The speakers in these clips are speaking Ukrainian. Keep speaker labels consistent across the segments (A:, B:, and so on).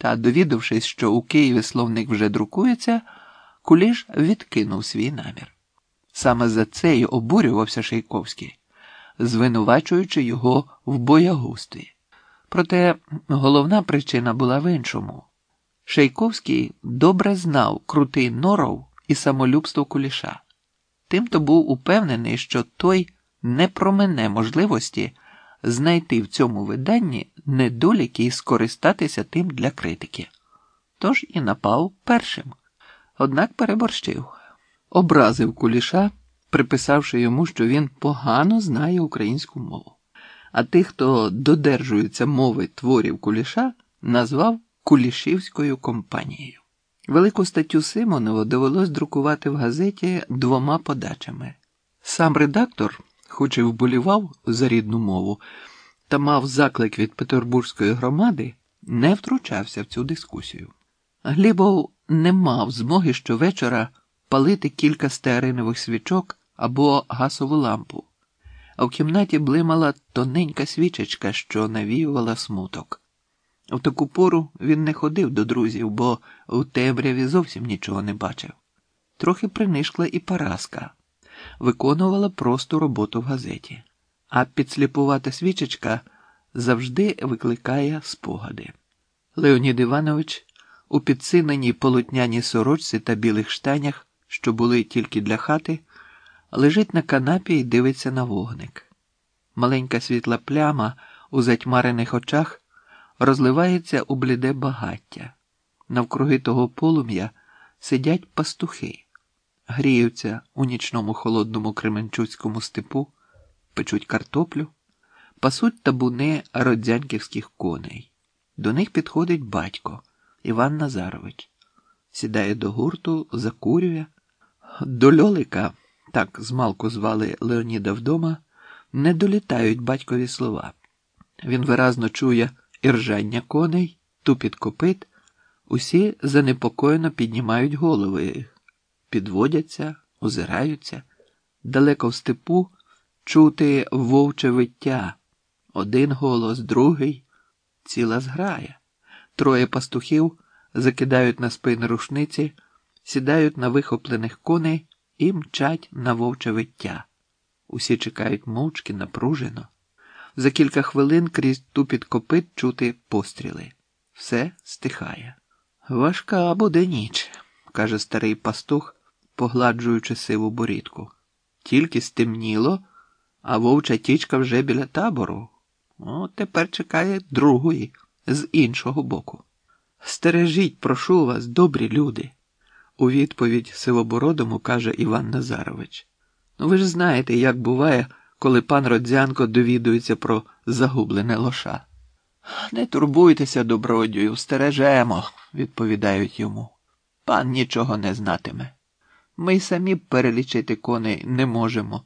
A: Та, довідавшись, що у Києві словник вже друкується, Куліш відкинув свій намір. Саме за це й обурювався Шейковський, звинувачуючи його в боягузтві. Проте головна причина була в іншому. Шейковський добре знав крутий норов і самолюбство куліша. Тимто був упевнений, що той не промене можливості знайти в цьому виданні недоліки і скористатися тим для критики. Тож і напав першим. Однак переборщив, образив куліша, приписавши йому, що він погано знає українську мову. А тих, хто додержується мови творів куліша, назвав Кулішівською компанією. Велику статтю Симонова довелось друкувати в газеті двома подачами. Сам редактор, хоч і вболівав за рідну мову, та мав заклик від петербурзької громади, не втручався в цю дискусію. Глібов не мав змоги щовечора палити кілька стеаринових свічок або гасову лампу, а в кімнаті блимала тоненька свічечка, що навіювала смуток. В таку пору він не ходив до друзів, бо в темряві зовсім нічого не бачив. Трохи принишкла і Параска, виконувала просту роботу в газеті, а підсліпувата свічечка завжди викликає спогади. Леонід Іванович у підсиненій полотняній сорочці та білих штанях, що були тільки для хати, лежить на канапі і дивиться на вогник. Маленька світла пляма у затьмарених очах розливається у бліде багаття. Навкруги того полум'я сидять пастухи, гріються у нічному холодному кременчуцькому степу, печуть картоплю, пасуть табуни родзянківських коней. До них підходить батько Іван Назарович, сідає до гурту, закурює. До льолика, так змалку звали Леоніда вдома, не долітають батькові слова. Він виразно чує іржання коней, тупіт копит, усі занепокоєно піднімають голови, підводяться, озираються. Далеко в степу чути вовче виття. Один голос, другий, ціла зграя. Троє пастухів закидають на спини рушниці, сідають на вихоплених коней і мчать на вовче виття. Усі чекають мовчки напружено. За кілька хвилин крізь тупіт копит чути постріли. Все стихає. Важка буде ніч, каже старий пастух, погладжуючи сиву борідку. Тільки стемніло, а вовча тічка вже біля табору. О, тепер чекає другої з іншого боку. Стережіть, прошу вас, добрі люди, у відповідь сивобородому каже Іван Назарович. Ну ви ж знаєте, як буває, коли пан Родзянко довідується про загублене лоша. Не турбуйтеся, добродію, стережемо, відповідають йому. Пан нічого не знатиме. Ми й самі перелічити коней не можемо.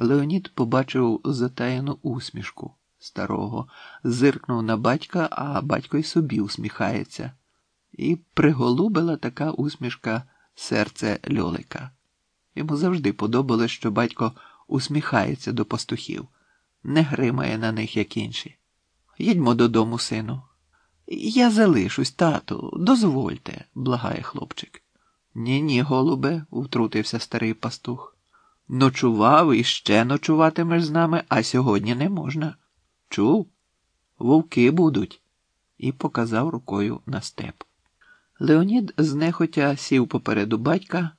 A: Леонід побачив затаєну усмішку старого, зиркнув на батька, а батько й собі усміхається. І приголубила така усмішка серце Льолика. Йому завжди подобалось, що батько усміхається до пастухів, не гримає на них, як інші. Їдьмо додому, сину. Я залишусь, тату, дозвольте, благає хлопчик. Ні, ні, голубе, втрутився старий пастух. Ночував і ще ночуватимеш з нами, а сьогодні не можна. Чув? Вовки будуть, і показав рукою на степ. Леонід знехотя сів попереду батька,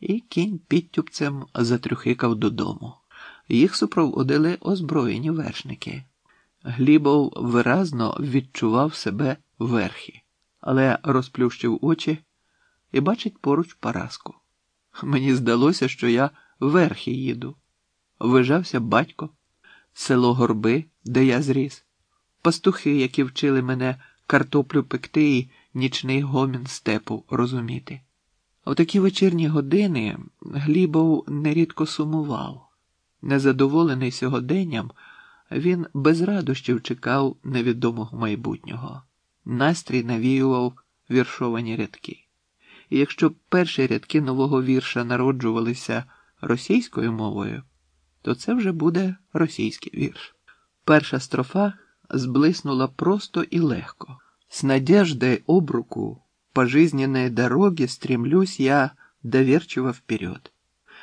A: і кінь підтюпцем затрюхикав додому. Їх супроводили озброєні вершники. Глібов виразно відчував себе верхи, але розплющив очі і бачить поруч Параску. Мені здалося, що я верхи їду. Вижався батько, село горби, де я зріс, пастухи, які вчили мене картоплю пекти і нічний гомін степу розуміти. У такі вечірні години Глібов нерідко сумував. Незадоволений сьогоденням, він без радощів чекав невідомого майбутнього. Настрій навіював віршовані рядки. І якщо перші рядки нового вірша народжувалися російською мовою, то це вже буде російський вірш. Перша строфа зблиснула просто і легко, С надеждой об руку по жизненной дороге стремлюсь я доверчиво вперед.